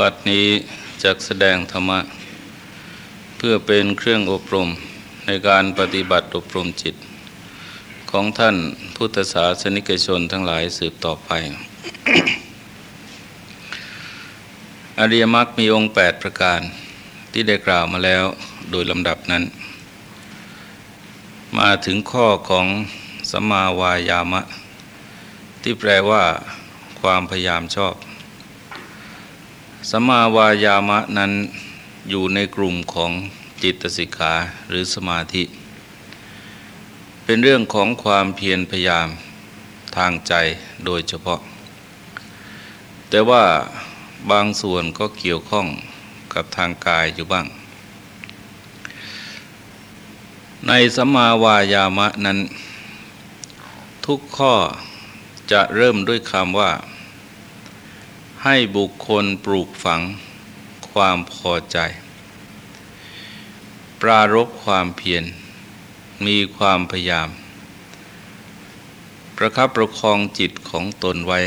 บัดนี้จักแสดงธรรมะ เพื่อเป็นเครื่องอบรมในการปฏิบัติอบรมจิต ของท่านพุทธศาสนิกชนทั้งหลายสืบต่อไป อริยมรรคมีองค์ 8 ประการที่ได้กล่าวมาแล้วโดยลำดับนั้น มาถึงข้อของสัมมาวายามะ ที่แปลว่าความพยายามชอบ สัมมาวายามะนั้นอยู่ในกลุ่มของจิตสิกขาหรือสมาธิ เป็นเรื่องของความเพียรพยายามทางใจโดยเฉพาะ แต่ว่าบางส่วนก็เกี่ยวข้องกับทางกายอยู่บ้าง ในสัมมาวายามะนั้น ทุกข้อจะเริ่มด้วยคำว่า ให้บุคคลปลูกฝังความพอใจ ปรารบความเพียร มีความพยายาม ประคับประคองจิตของตนไว้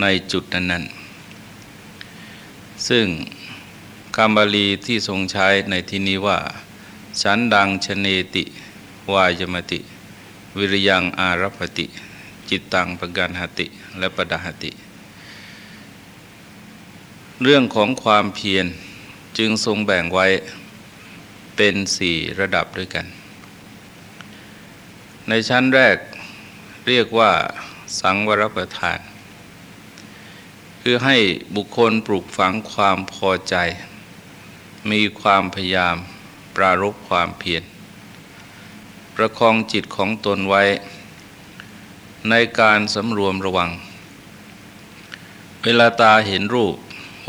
ในจุดนั้น ๆ ซึ่งคำบาลีที่ทรงใช้ในที่นี้ว่า ฉันดังชเนติ วายมติ วิริยังอารัพติ จิตตังปกันหติ และปดหติ เรื่องของความเพียรจึงทรงแบ่งไว้เป็นสี่ระดับด้วยกัน ในชั้นแรกเรียกว่าสังวรประทาน คือให้บุคคลปลูกฝังความพอใจ มีความพยายามปรารบความเพียรประคองจิตของตนไว้ ในการสำรวมระวัง เวลาตาเห็นรูป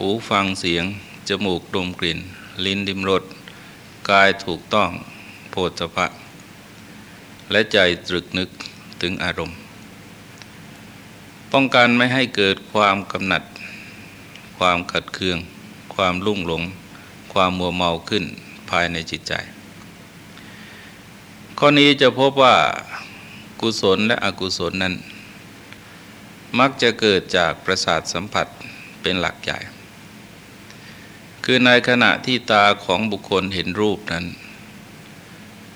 หูฟังเสียง จมูกดมกลิ่น ลิ้นดิมรสกายถูกต้องโพธพะ และใจตรึกนึกถึงอารมณ์ ป้องกันไม่ให้เกิดความกำหนัด ความขัดเคือง ความลุ่งหลง ความมัวเมาขึ้นภายในจิตใจ ข้อนี้จะพบว่ากุศลและอกุศลนั้น มักจะเกิดจากประสาทสัมผัสเป็นหลักใหญ่ คือในขณะที่ตาของบุคคลเห็นรูปนั้น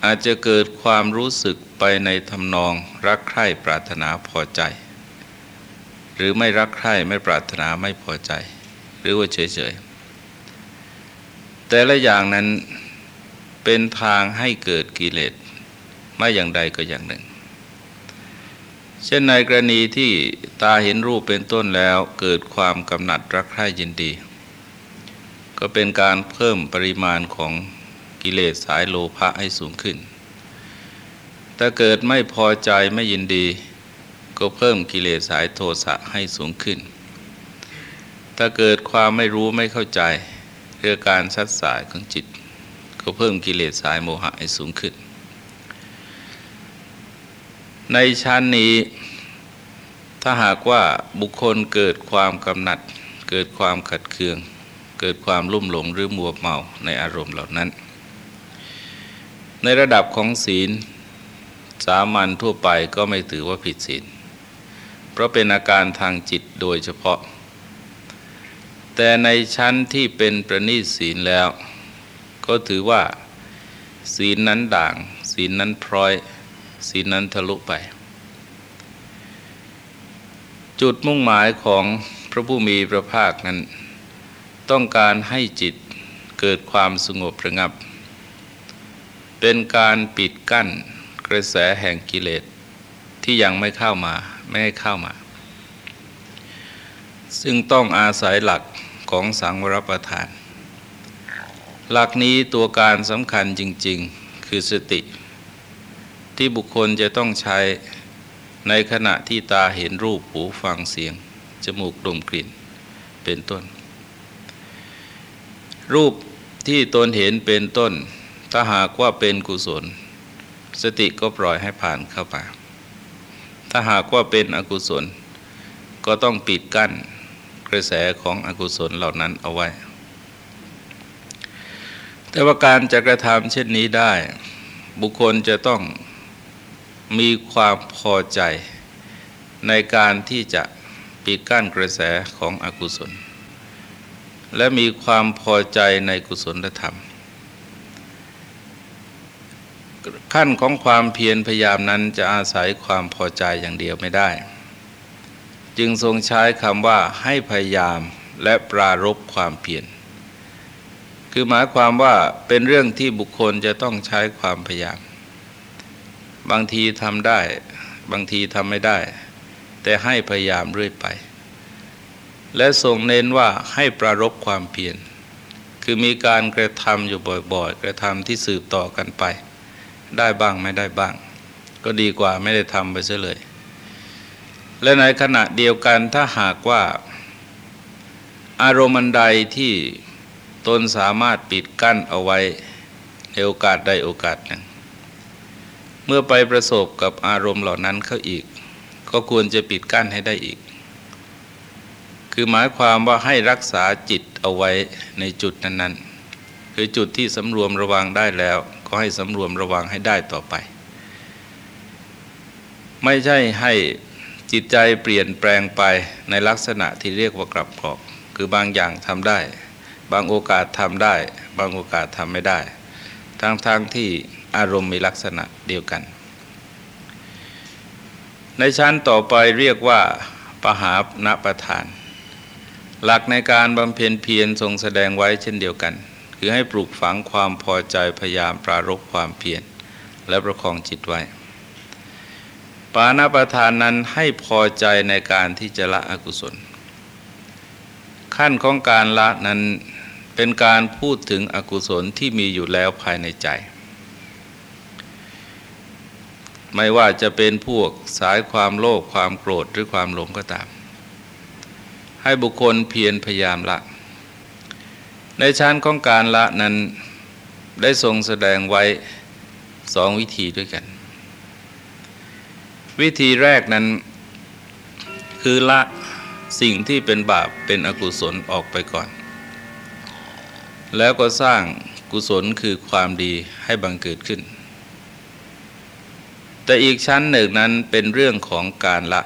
อาจจะเกิดความรู้สึกไปในทำนองรักใคร่ปรารถนาพอใจ หรือไม่รักใคร่ไม่ปรารถนาไม่พอใจ หรือว่าเฉยๆ แต่ละอย่างนั้นเป็นทางให้เกิดกิเลสไม่อย่างใดก็อย่างหนึ่ง เช่นในกรณีที่ตาเห็นรูปเป็นต้นแล้วเกิดความกำหนัดรักใคร่ยินดี ก็เป็นการเพิ่มปริมาณของกิเลสสายโลภะให้สูงขึ้น ถ้าเกิดไม่พอใจไม่ยินดี ก็เพิ่มกิเลสสายโทสะให้สูงขึ้น ถ้าเกิดความไม่รู้ไม่เข้าใจเรื่องการชัดสายของจิต ก็เพิ่มกิเลสสายโมหะให้สูงขึ้น ในชั้นนี้ถ้าหากว่าบุคคลเกิดความกำหนัด เกิดความขัดเคือง เกิดความลุ่มหลงหรือมัวเมาในอารมณ์เหล่านั้น ในระดับของศีลสามัญทั่วไปก็ไม่ถือว่าผิดศีล เพราะเป็นอาการทางจิตโดยเฉพาะ แต่ในชั้นที่เป็นประณีตศีลแล้ว ก็ถือว่าศีลนั้นด่าง ศีลนั้นพร้อย ศีลนั้นทะลุไป จุดมุ่งหมายของพระผู้มีพระภาคนั้น ต้องการให้จิตเกิดความสงบระงับ เป็นการปิดกั้นกระแสแห่งกิเลสที่ยังไม่เข้ามาไม่ให้เข้ามา ซึ่งต้องอาศัยหลักของสังวรประทาน หลักนี้ตัวการสำคัญจริง ๆ คือสติ ที่บุคคลจะต้องใช้ในขณะที่ตาเห็นรูปหูฟังเสียง จมูกดมกลิ่น เป็นต้น รูปที่ตนเห็นเป็นต้น ถ้าหากว่าเป็นกุศล สติก็ปล่อยให้ผ่านเข้าไปถ้าหากว่าเป็นอกุศล ก็ต้องปิดกั้นกระแสของอกุศลเหล่านั้นเอาไว้ แต่ว่าการจะกระทำเช่นนี้ได้ บุคคลจะต้องมีความพอใจในการที่จะปิดกั้นกระแสของอกุศล และมีความพอใจในกุศลธรรม ขั้นของความเพียรพยายามนั้นจะอาศัยความพอใจอย่างเดียวไม่ได้ จึงทรงใช้คำว่าให้พยายามและปรารบความเพียรคือหมายความว่าเป็นเรื่องที่บุคคลจะต้องใช้ความพยายาม บางทีทำได้ บางทีทำไม่ได้ แต่ให้พยายามเรื่อยไป และทรงเน้นว่าให้ปรารบความเพียรคือมีการกระทำอยู่บ่อยๆ กระทำที่สืบต่อกันไป ได้บ้างไม่ได้บ้าง ก็ดีกว่าไม่ได้ทำไปเสียเลย และในขณะเดียวกันถ้าหากว่า อารมณ์ใดที่ตนสามารถปิดกั้นเอาไว้ในโอกาสใดโอกาสหนึ่ง เมื่อไปประสบกับอารมณ์เหล่านั้นเข้าอีก ก็ควรจะปิดกั้นให้ได้อีก คือหมายความว่าให้รักษาจิตเอาไว้ในจุดนั้นๆ คือจุดที่สำรวมระวังได้แล้ว ก็ให้สำรวมระวังให้ได้ต่อไป ไม่ใช่ให้จิตใจเปลี่ยนแปลงไปในลักษณะที่เรียกว่ากลับกรอก คือบางอย่างทำได้ บางโอกาสทำได้ บางโอกาสทำไม่ได้ ทั้งๆทที่อารมณ์มีลักษณะเดียวกัน ในชั้นต่อไปเรียกว่าปหาณประธาน หลักในการบำเพ็ญเพียรทรงแสดงไว้เช่นเดียวกัน คือให้ปลูกฝังความพอใจพยายามปรารบความเพียรและประคองจิตไว้ ปานาประธานนั้นให้พอใจในการที่จะละอกุศล ขั้นของการละนั้นเป็นการพูดถึงอกุศลที่มีอยู่แล้วภายในใจ ไม่ว่าจะเป็นพวกสายความโลภความโกรธหรือความหลงก็ตาม ให้บุคคลเพียรพยายามละ ในชั้นของการละนั้นได้ทรงแสดงไว้สองวิธีด้วยกัน วิธีแรกนั้น คือละสิ่งที่เป็นบาปเป็นอกุศลออกไปก่อน แล้วก็สร้างกุศลคือความดีให้บังเกิดขึ้น แต่อีกชั้นหนึ่งนั้นเป็นเรื่องของการละ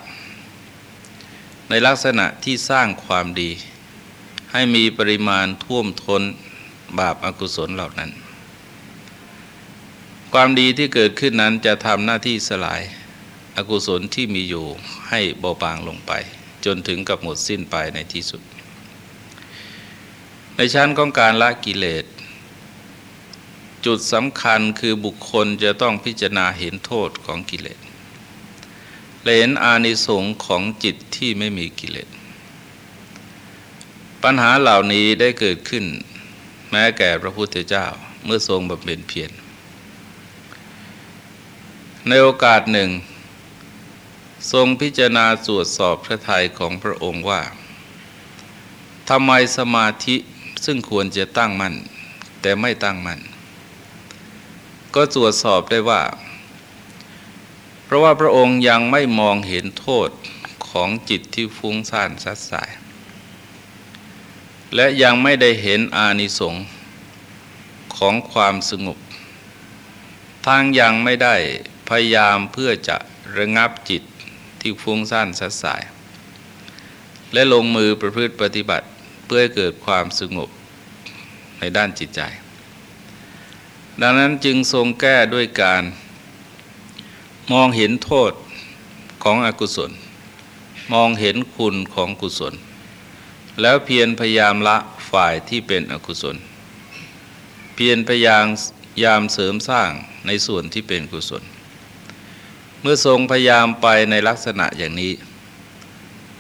ในลักษณะที่สร้างความดี ให้มีปริมาณท่วมท้นบาปอากุศลเหล่านั้น ความดีที่เกิดขึ้นนั้นจะทำหน้าที่สลายอากุศลที่มีอยู่ให้เบาบางลงไป จนถึงกับหมดสิ้นไปในที่สุด ในชั้นของการละกิเลสจุดสำคัญคือบุคคลจะต้องพิจารณาเห็นโทษของกิเลส เห็นอานิสงส์ของจิตที่ไม่มีกิเลส ปัญหาเหล่านี้ได้เกิดขึ้น แม้แก่พระพุทธเจ้าเมื่อทรงบำเพ็ญเพียร ในโอกาสหนึ่ง ทรงพิจารณาตรวจสอบพระทัยของพระองค์ว่าทำไมสมาธิซึ่งควรจะตั้งมั่น แต่ไม่ตั้งมั่น ก็ตรวจสอบได้ว่า เพราะว่าพระองค์ยังไม่มองเห็นโทษของจิตที่ฟุ้งซ่านสัดสาย และยังไม่ได้เห็นอานิสงส์ของความสงบทางยังไม่ได้พยายามเพื่อจะระงับจิตที่ฟุ้งซ่านสัดสาย และลงมือประพฤติปฏิบัติเพื่อเกิดความสงบในด้านจิตใจ ดังนั้นจึงทรงแก้ด้วยการ มองเห็นโทษของอกุศล มองเห็นคุณของกุศล แล้วเพียรพยายามละฝ่ายที่เป็นอกุศล เพียรพยายามยามเสริมสร้างในส่วนที่เป็นกุศล เมื่อทรงพยายามไปในลักษณะอย่างนี้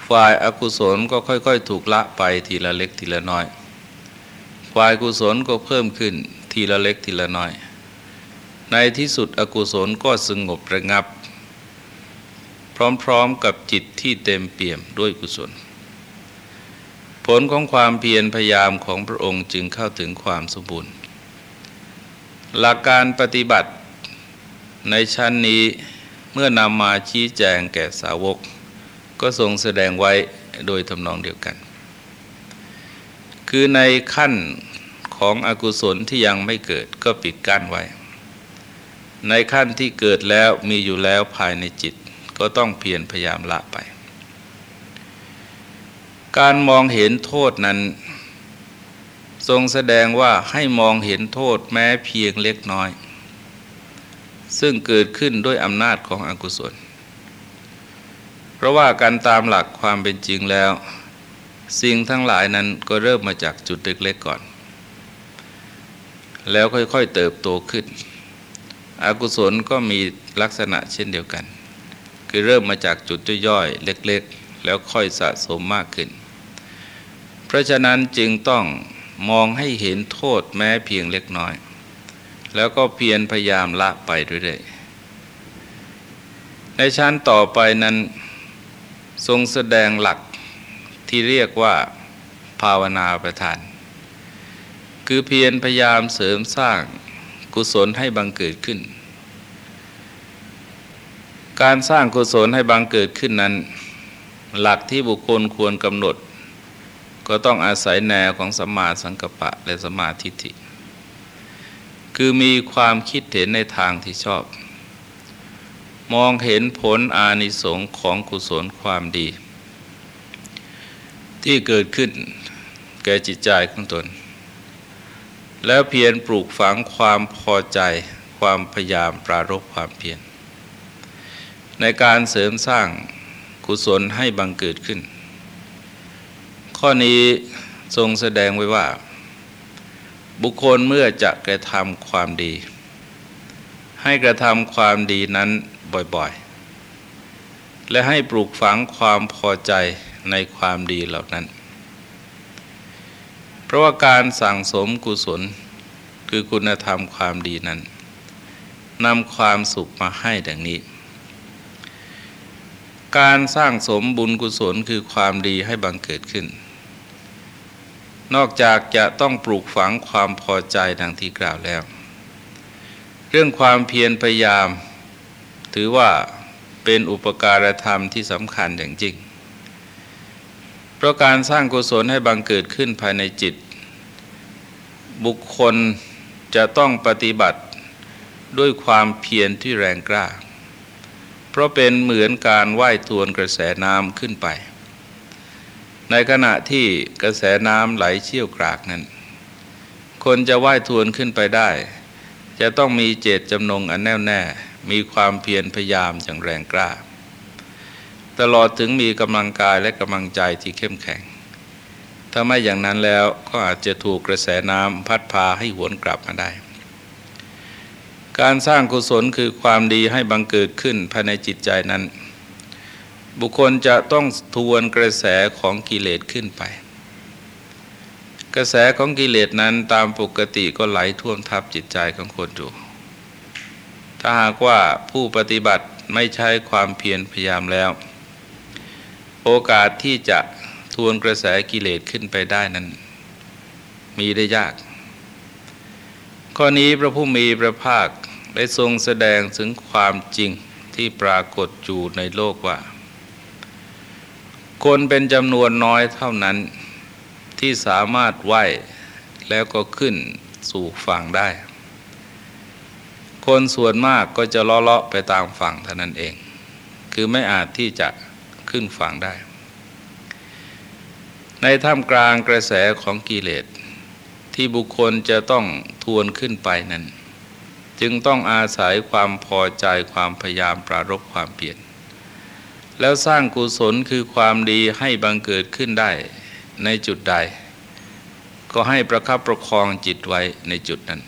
ฝ่ายอากุศลก็ค่อยๆ ถูกละไปทีละเล็กทีละน้อย ฝ่ายกุศลก็เพิ่มขึ้นทีละเล็กทีละน้อย ในที่สุดอกุศลก็สงบระงับ พร้อมๆกับจิตที่เต็มเปี่ยมด้วยกุศล ผลของความเพียรพยายามของพระองค์จึงเข้าถึงความสมบูรณ์ หลักการปฏิบัติในชั้นนี้เมื่อนำมาชี้แจงแก่สาวก ก็ทรงแสดงไว้โดยทำนองเดียวกัน คือในขั้นของอกุศลที่ยังไม่เกิดก็ปิดกั้นไว้ ในขั้นที่เกิดแล้วมีอยู่แล้วภายในจิต ก็ต้องเพียรพยายามละไป การมองเห็นโทษนั้น ทรงแสดงว่าให้มองเห็นโทษแม้เพียงเล็กน้อย ซึ่งเกิดขึ้นด้วยอำนาจของอกุศล เพราะว่าการตามหลักความเป็นจริงแล้ว สิ่งทั้งหลายนั้นก็เริ่มมาจากจุดเล็กๆก่อน แล้วค่อยๆเติบโตขึ้น อกุศลก็มีลักษณะเช่นเดียวกัน คือเริ่มมาจากจุดย่อยๆเล็กๆ แล้วค่อยสะสมมากขึ้น เพราะฉะนั้นจึงต้องมองให้เห็นโทษแม้เพียงเล็กน้อย แล้วก็เพียรพยายามละไปเรื่อยๆในชั้นต่อไปนั้นทรงแสดงหลักที่เรียกว่าภาวนาประทาน คือเพียรพยายามเสริมสร้าง กุศลให้บังเกิดขึ้น การสร้างกุศลให้บังเกิดขึ้นนั้น หลักที่บุคคลควรกำหนด ก็ต้องอาศัยแนวของสัมมาสังกัปปะและสัมมาทิฏฐิ คือมีความคิดเห็นในทางที่ชอบ มองเห็นผลอานิสงส์ของกุศลความดี ที่เกิดขึ้นแก่จิตใจของตน แล้วเพียรปลูกฝังความพอใจความพยายามปรารบความเพียรในการเสริมสร้างกุศลให้บังเกิดขึ้น ข้อนี้ทรงแสดงไว้ว่า บุคคลเมื่อจะกระทำความดี ให้กระทำความดีนั้นบ่อยๆ และให้ปลูกฝังความพอใจในความดีเหล่านั้น เพราะว่าการสั่งสมกุศลคือคุณธรรมความดีนั้นนำความสุขมาให้ดังนี้ การสร้างสมบุญกุศลคือความดีให้บังเกิดขึ้น นอกจากจะต้องปลูกฝังความพอใจดังที่กล่าวแล้ว เรื่องความเพียรพยายาม ถือว่าเป็นอุปการธรรมที่สำคัญอย่างจริง เพราะการสร้างกุศลให้บังเกิดขึ้นภายในจิต บุคคลจะต้องปฏิบัติด้วยความเพียรที่แรงกล้า เพราะเป็นเหมือนการว่ายทวนกระแสน้ำขึ้นไป ในขณะที่กระแสน้ำไหลเชี่ยวกรากนั้น คนจะว่ายทวนขึ้นไปได้ จะต้องมีเจตจำนงอันแน่วแน่ มีความเพียรพยายามอย่างแรงกล้า ตลอดถึงมีกำลังกายและกำลังใจที่เข้มแข็ง ถ้าไม่อย่างนั้นแล้วก็อาจจะถูกกระแสน้ำพัดพาให้หวนกลับมาได้ การสร้างกุศลคือความดีให้บังเกิดขึ้นภายในจิตใจนั้น บุคคลจะต้องทวนกระแสของกิเลสขึ้นไป กระแสของกิเลสนั้นตามปกติก็ไหลท่วมทับจิตใจของคนอยู่ถ้าหากว่าผู้ปฏิบัติไม่ใช้ความเพียรพยายามแล้ว โอกาสที่จะทวนกระแสกิเลสขึ้นไปได้นั้น มีได้ยาก ข้อนี้พระผู้มีพระภาคได้ทรงแสดงถึงความจริงที่ปรากฏอยู่ในโลกว่า คนเป็นจำนวนน้อยเท่านั้นที่สามารถไหวแล้วก็ขึ้นสู่ฝั่งได้ คนส่วนมากก็จะล้อเลาะไปตามฝั่งเท่านั้นเอง คือไม่อาจที่จะ ขึ้นฝั่งได้ ในท่ามกลางกระแสของกิเลสที่บุคคลจะต้องทวนขึ้นไปนั้น จึงต้องอาศัยความพอใจความพยายามปรารบความเปลี่ยน แล้วสร้างกุศลคือความดีให้บังเกิดขึ้นได้ในจุดใด ก็ให้ประคับประคองจิตไว้ในจุดนั้น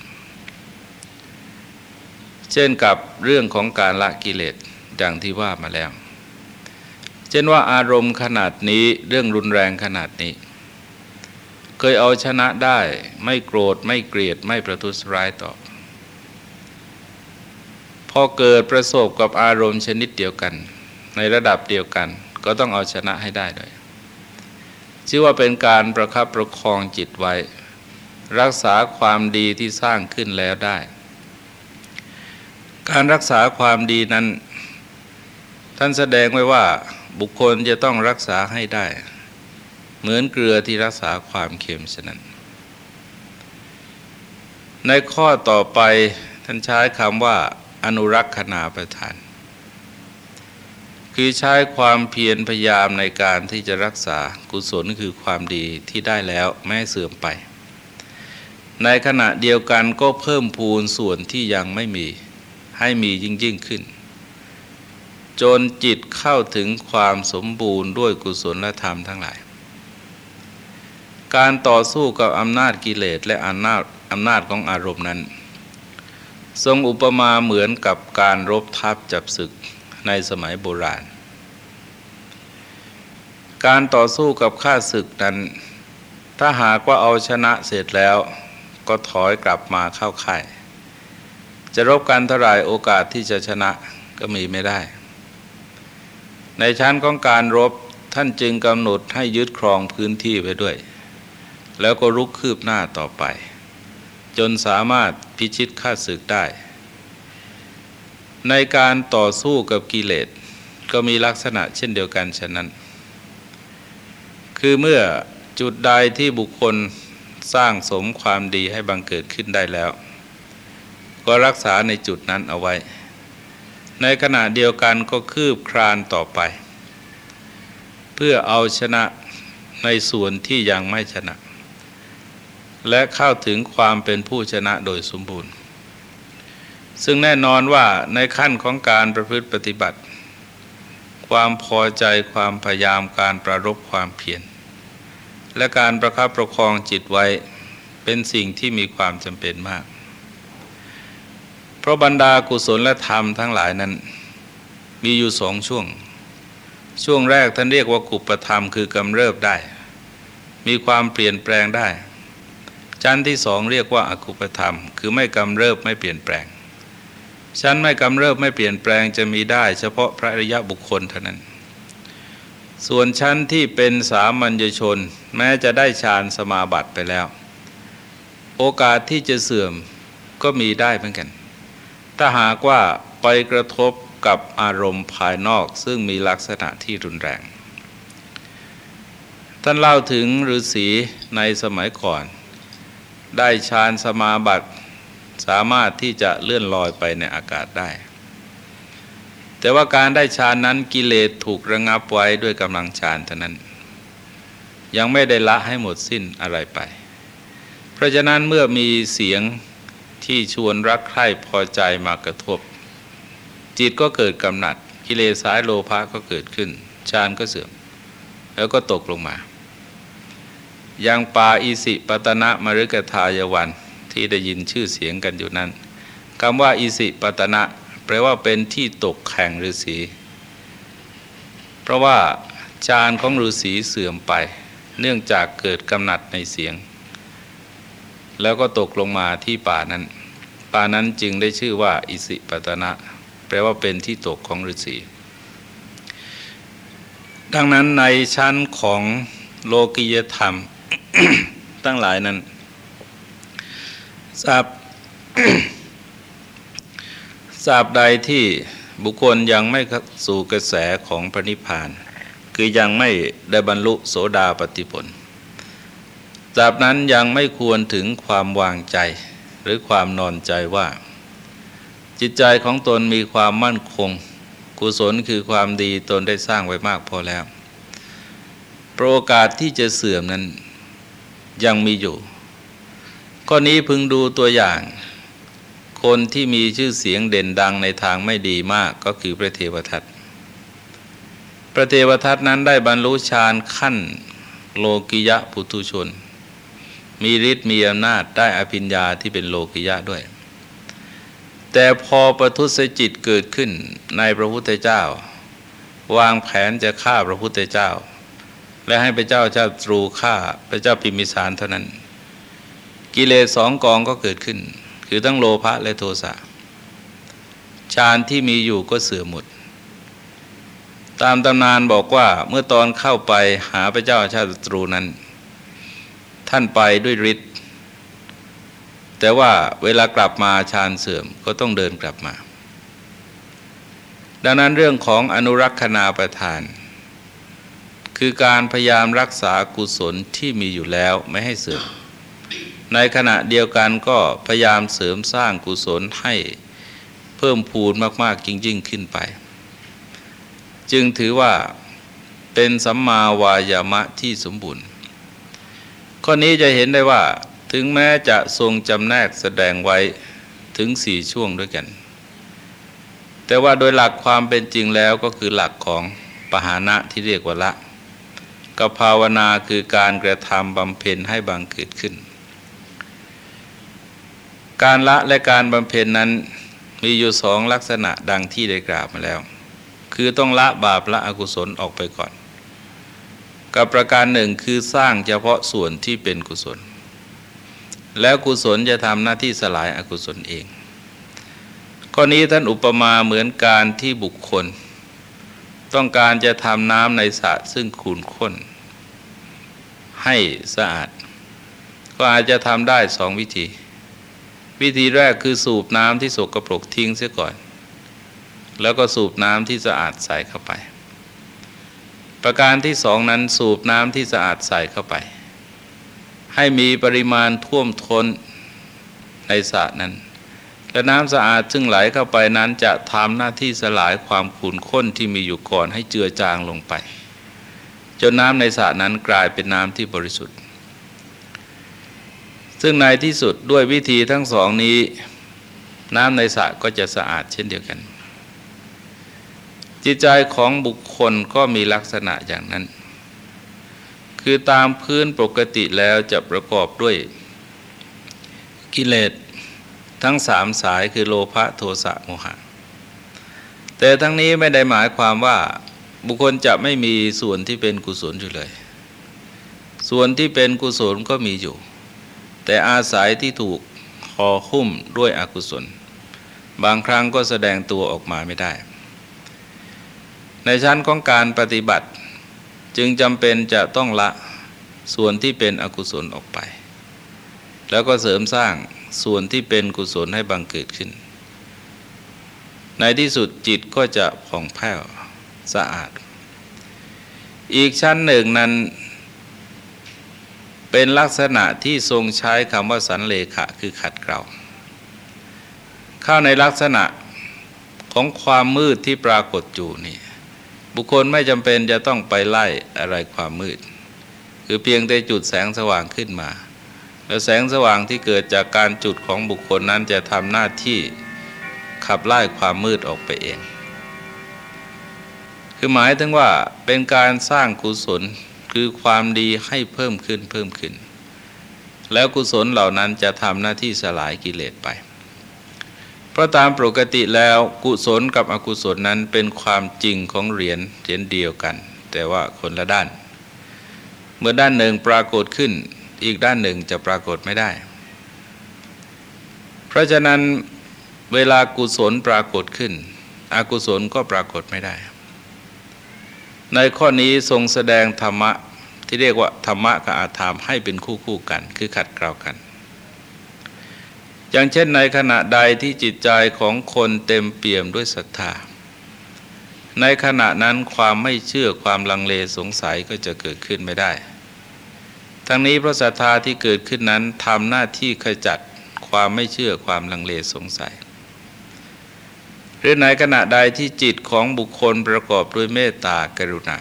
เช่นกับเรื่องของการละกิเลสดังที่ว่ามาแล้ว เช่นว่าอารมณ์ขนาดนี้เรื่องรุนแรงขนาดนี้ เคยเอาชนะได้ไม่โกรธไม่เกลียดไม่ประทุษร้ายต่อ พอเกิดประสบกับอารมณ์ชนิดเดียวกัน ในระดับเดียวกัน ก็ต้องเอาชนะให้ได้ด้วยชื่อว่าเป็นการประคับประคองจิตไว้ รักษาความดีที่สร้างขึ้นแล้วได้ การรักษาความดีนั้น ท่านแสดงไว้ว่า บุคคลจะต้องรักษาให้ได้ เหมือนเกลือที่รักษาความเค็มฉะนั้น ในข้อต่อไปท่านใช้คำว่า อนุรักษณาประทาน คือใช้ความเพียรพยายามในการที่จะรักษากุศลคือความดีที่ได้แล้วแม้เสื่อมไป ในขณะเดียวกันก็เพิ่มพูนส่วนที่ยังไม่มีให้มียิ่งยิ่งขึ้น จนจิตเข้าถึงความสมบูรณ์ด้วยกุศลธรรมทั้งหลาย การต่อสู้กับอำนาจกิเลสและอำนาจอำนาจของอารมณ์นั้น ทรงอุปมาเหมือนกับการรบทัพจับศึกในสมัยโบราณ การต่อสู้กับข้าศึกนั้น ถ้าหากว่าเอาชนะเสร็จแล้วก็ถอยกลับมาเข้าค่ายจะรบกันเท่าไรโอกาสที่จะชนะก็มีไม่ได้ ในชั้นของการรบท่านจึงกำหนดให้ยึดครองพื้นที่ไปด้วย แล้วก็รุกคืบหน้าต่อไป จนสามารถพิชิตข้าศึกได้ ในการต่อสู้กับกิเลสก็มีลักษณะเช่นเดียวกันฉะนั้น คือเมื่อจุดใดที่บุคคลสร้างสมความดีให้บังเกิดขึ้นได้แล้ว ก็รักษาในจุดนั้นเอาไว้ ในขณะเดียวกันก็คืบครานต่อไป เพื่อเอาชนะในส่วนที่ยังไม่ชนะ และเข้าถึงความเป็นผู้ชนะโดยสมบูรณ์ ซึ่งแน่นอนว่าในขั้นของการประพฤติปฏิบัติ ความพอใจความพยายามการประรบความเพียรและการประคับประคองจิตไว้เป็นสิ่งที่มีความจำเป็นมาก ราะบรรดากุศลและธรรมทั้งหลายนั้น มีอยู่สองช่วง ช่วงแรกท่านเรียกว่ากุปธรรมคือกำเริบได้ มีความเปลี่ยนแปลงได้ ชั้นที่สองเรียกว่าอากุปธรรม คือไม่กำเริบไม่เปลี่ยนแปลง ชั้นไม่กำเริบไม่เปลี่ยนแปลงจะมีได้ เฉพาะพระริยะบุคคลเท่านั้น ส่วนชั้นที่เป็นสามัญชน แม้จะได้ฌานสมาบัติไปแล้ว โอกาสที่จะเสื่อมก็มีได้เหมือนกัน ถ้าหากว่าไปกระทบกับอารมณ์ภายนอกซึ่งมีลักษณะที่รุนแรง ท่านเล่าถึงฤาษีในสมัยก่อน ได้ฌานสมาบัติสามารถที่จะเลื่อนลอยไปในอากาศได้ แต่ว่าการได้ฌานนั้นกิเลสถูกระงับไว้ด้วยกำลังฌานเท่านั้น ยังไม่ได้ละให้หมดสิ้นอะไรไป เพราะฉะนั้นเมื่อมีเสียง ที่ชวนรักใคร่พอใจมากระทบ จิตก็เกิดกำหนัดกิเลสสายโลภะก็เกิดขึ้นฌานก็เสื่อม แล้วก็ตกลงมา อย่างป่าอิสิปตนะมฤกทายวันที่ได้ยินชื่อเสียงกันอยู่นั้นคำว่าอิสิปตนะ แปลว่าเป็นที่ตกแข่งฤาษีเพราะว่าฌานของฤาษีเสื่อมไป เนื่องจากเกิดกำหนัดในเสียง แล้วก็ตกลงมาที่ป่านั้น ป่านั้นจึงได้ชื่อว่า อิสิปตนะ แปลว่าเป็นที่ตกของฤาษีดังนั้นในชั้นของโลกิยธรรม ตั้งหลายนั้นทราบทราบใดที่บุคคลยังไม่สู่กระแสของพระนิพพาน คือยังไม่ได้บรรลุโสดาปติผลตราบนั้นยังไม่ควรถึงความวางใจ รือความนอนใจว่า จิตใจของตนมีความมั่นคง กุศลคือความดีตนได้สร้างไว้มากพอแล้วโอกาสที่จะเสื่อมนั้นยังมีอยู่ ข้อนี้พึงดูตัวอย่าง คนที่มีชื่อเสียงเด่นดังในทางไม่ดีมากก็คือพระเทวทัตพระเทวทัตนั้นได้บรรลุฌานขั้นโลกิยะปุถุชน มีฤทธิ์มีอำนาจได้อภิญญาที่เป็นโลกิยะด้วย แต่พอประทุษจิตเกิดขึ้นในพระพุทธเจ้า วางแผนจะฆ่าพระพุทธเจ้า และให้พระเจ้าเจ้าตรูฆ่าพระเจ้าพิมิสารเท่านั้น กิเลสสองกองก็เกิดขึ้น คือทั้งโลภะและโทสะฌานที่มีอยู่ก็เสื่อมหมด ตามตำนานบอกว่าเมื่อตอนเข้าไปหาพระเจ้าชาติตรูนั้น ท่านไปด้วยฤทธิ์แต่ว่าเวลากลับมาฌานเสื่อมก็ต้องเดินกลับมา ดังนั้นเรื่องของอนุรักษณาประทาน คือการพยายามรักษากุศลที่มีอยู่แล้วไม่ให้เสื่อม ในขณะเดียวกันก็พยายามเสริมสร้างกุศลให้เพิ่มพูนมากๆจริงๆขึ้นไป จึงถือว่าเป็นสัมมาวายามะที่สมบูรณ์ ข้อนี้จะเห็นได้ว่าถึงแม้จะทรงจำแนกแสดงไว้ถึงสี่ช่วงด้วยกัน แต่ว่าโดยหลักความเป็นจริงแล้วก็คือหลักของปหานะที่เรียกว่าละกับภาวนาคือการกระทำบำเพ็ญให้บังเกิดขึ้น การละและการบำเพ็ญนั้นมีอยู่สองลักษณะดังที่ได้กล่าวมาแล้ว คือต้องละบาปละอกุศลออกไปก่อน กับประการหนึ่งคือสร้างเฉพาะส่วนที่เป็นกุศล แล้วกุศลจะทำหน้าที่สลายอกุศลเอง ข้อนี้ท่านอุปมาเหมือนการที่บุคคล ต้องการจะทำน้ำในสระซึ่งขุ่นข้น ให้สะอาด ก็อาจจะทำได้สองวิธี วิธีแรกคือสูบน้ำที่สกรปรกทิ้งเสียก่อน แล้วก็สูบน้ำที่สะอาดใส่เข้าไป ประการที่สองนั้นสูบน้ำที่สะอาดใส่เข้าไป ให้มีปริมาณท่วมท้นในสระนั้น และน้ำสะอาดซึ่งไหลเข้าไปนั้นจะทำหน้าที่สลายความขุ่นข้นที่มีอยู่ก่อนให้เจือจางลงไป จนน้ำในสระนั้นกลายเป็นน้ำที่บริสุทธิ์ ซึ่งในที่สุดด้วยวิธีทั้งสองนี้ น้ำในสระก็จะสะอาดเช่นเดียวกัน จิตใจของบุคคลก็มีลักษณะอย่างนั้น คือตามพื้นปกติแล้วจะประกอบด้วย กิเลสทั้งสามสายคือโลภะโทสะโมหะ แต่ทั้งนี้ไม่ได้หมายความว่าบุคคลจะไม่มีส่วนที่เป็นกุศลอยู่เลย ส่วนที่เป็นกุศลก็มีอยู่ แต่อาศัยที่ถูกห่อหุ้มด้วยอกุศล บางครั้งก็แสดงตัวออกมาไม่ได้ ในชั้นของการปฏิบัติ จึงจำเป็นจะต้องละส่วนที่เป็นอกุศลออกไป แล้วก็เสริมสร้างส่วนที่เป็นกุศลให้บังเกิดขึ้น ในที่สุดจิตก็จะผ่องแผ้วสะอาด อีกชั้นหนึ่งนั้น เป็นลักษณะที่ทรงใช้คำว่าสันเลขะคือขัดเกลาเข้าในลักษณะของความมืดที่ปรากฏอยู่นี่ บุคคลไม่จำเป็นจะต้องไปไล่อะไรความมืด คือเพียงแต่จุดแสงสว่างขึ้นมา แล้วแสงสว่างที่เกิดจากการจุดของบุคคลนั้นจะทำหน้าที่ขับไล่ความมืดออกไปเอง คือหมายถึงว่าเป็นการสร้างกุศลคือความดีให้เพิ่มขึ้นเพิ่มขึ้น แล้วกุศลเหล่านั้นจะทำหน้าที่สลายกิเลสไป ราะตามปกติแล้วกุศลกับอกุศลนั้นเป็นความจริงของเหรียญเหรียญเดียวกัน แต่ว่าคนละด้าน เมื่อด้านหนึ่งปรากฏขึ้น อีกด้านหนึ่งจะปรากฏไม่ได้ เพราะฉะนั้นเวลากุศลปรากฏขึ้น อกุศลก็ปรากฏไม่ได้ ในข้อนี้ทรงแสดงธรรมะที่เรียกว่าธรรมะกับอาธรรมให้เป็นคู่คู่กัน คือขัดเกลากัน อย่างเช่นในขณะใดที่จิตใจของคนเต็มเปี่ยมด้วยศรัทธา ในขณะนั้นความไม่เชื่อความลังเลสงสัยก็จะเกิดขึ้นไม่ได้ ทั้งนี้เพราะศรัทธาที่เกิดขึ้นนั้นทำหน้าที่ขจัดความไม่เชื่อความลังเลสงสัย หรือในขณะใดที่จิตของบุคคลประกอบด้วยเมตตากรุณา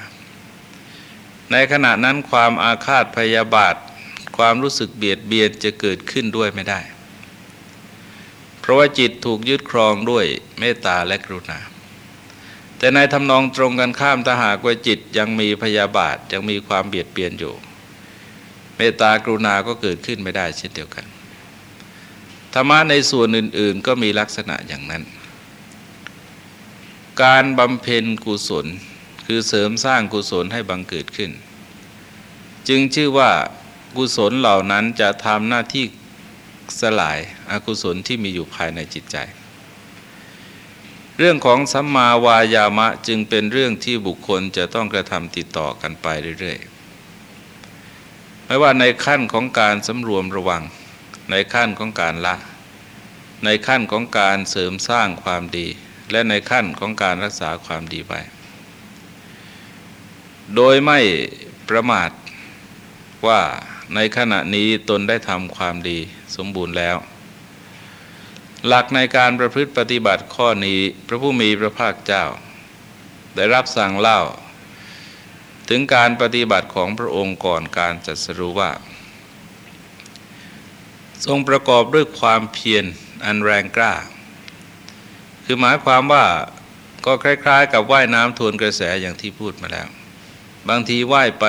ในขณะนั้นความอาฆาตพยาบาท ความรู้สึกเบียดเบียนจะเกิดขึ้นด้วยไม่ได้ ราะว่าจิตถูกยึดครองด้วยเมตตาและกรุณา แต่ในทำนองตรงกันข้ามถ้าหากว่าจิตยังมีพยาบาทยังมีความเบียดเบียนอยู่ เมตตากรุณาก็เกิดขึ้นไม่ได้เช่นเดียวกันธรรมะในส่วนอื่น ๆ ก็มีลักษณะอย่างนั้น การบำเพ็ญกุศลคือเสริมสร้างกุศลให้บังเกิดขึ้น จึงชื่อว่ากุศลเหล่านั้นจะทำหน้าที่สลาย อกุศลที่มีอยู่ภายในจิตใจ เรื่องของสัมมาวายามะจึงเป็นเรื่องที่บุคคลจะต้องกระทำติดต่อกันไปเรื่อยๆ ไม่ว่าในขั้นของการสำรวมระวัง ในขั้นของการละ ในขั้นของการเสริมสร้างความดี และในขั้นของการรักษาความดีไป โดยไม่ประมาทว่าในขณะนี้ตนได้ทำความดีสมบูรณ์แล้ว หลักในการประพฤติปฏิบัติข้อนี้พระผู้มีพระภาคเจ้า ได้รับสั่งเล่า ถึงการปฏิบัติของพระองค์ก่อนการจัดสรุว่า ทรงประกอบด้วยความเพียรอันแรงกล้า คือหมายความว่าก็คล้าย ๆ กับว่ายน้ำทวนกระแสอย่างที่พูดมาแล้ว บางทีว่ายไป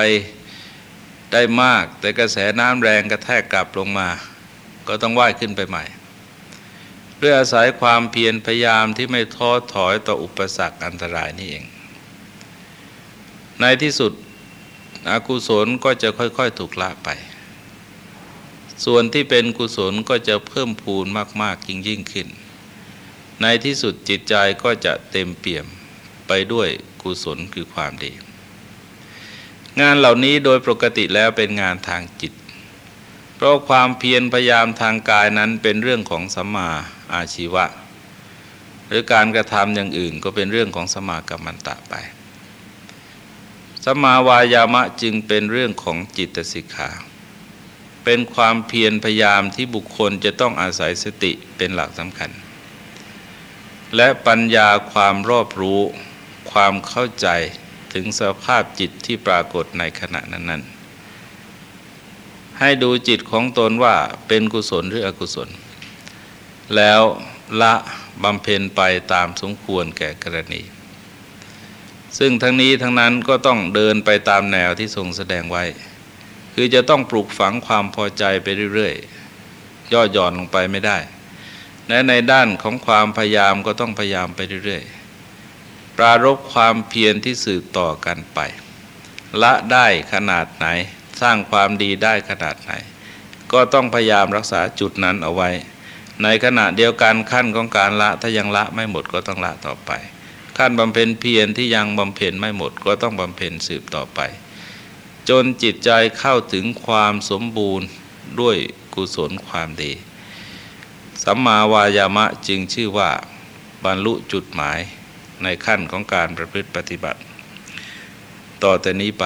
ได้มาก แต่กระแสน้ำแรงกระแทกกลับลงมา ก็ต้องว่ายขึ้นไปใหม่ ด้วยอาศัยความเพียรพยายามที่ไม่ท้อถอยต่ออุปสรรคอันตรายนี่เอง ในที่สุดอกุศลก็จะค่อยๆถูกละไป ส่วนที่เป็นกุศลก็จะเพิ่มพูนมากๆยิ่งยิ่งขึ้น ในที่สุดจิตใจก็จะเต็มเปี่ยมไปด้วยกุศลคือความดี งานเหล่านี้โดยปกติแล้วเป็นงานทางจิต เพราะความเพียรพยายามทางกายนั้นเป็นเรื่องของสัมมาอาชีวะ หรือการกระทำอย่างอื่นก็เป็นเรื่องของสมากัมมันตะไปสมาวายามะจึงเป็นเรื่องของจิตสิกขาเป็นความเพียรพยายามที่บุคคลจะต้องอาศัยสติเป็นหลักสำคัญ และปัญญาความรอบรู้ ความเข้าใจถึงสภาพจิตที่ปรากฏในขณะนั้นๆ ให้ดูจิตของตนว่าเป็นกุศลหรืออกุศล แล้วละบำเพ็ญไปตามสมควรแก่กรณี ซึ่งทั้งนี้ทั้งนั้นก็ต้องเดินไปตามแนวที่ทรงแสดงไว้ คือจะต้องปลูกฝังความพอใจไปเรื่อยๆ ย่อหย่อนลงไปไม่ได้ และในด้านของความพยายามก็ต้องพยายามไปเรื่อยๆ ปรารบความเพียรที่สืบต่อกันไป ละได้ขนาดไหน สร้างความดีได้ขนาดไหน ก็ต้องพยายามรักษาจุดนั้นเอาไว้ ในขณะเดียวกันขั้นของการละถ้ายังละไม่หมดก็ต้องละต่อไป ขั้นบำเพ็ญเพียรที่ยังบำเพ็ญไม่หมดก็ต้องบำเพ็ญสืบต่อไป จนจิตใจเข้าถึงความสมบูรณ์ด้วยกุศลความดี สัมมาวายามะจึงชื่อว่าบรรลุจุดหมายในขั้นของการประพฤติปฏิบัติ ต่อแต่นี้ไป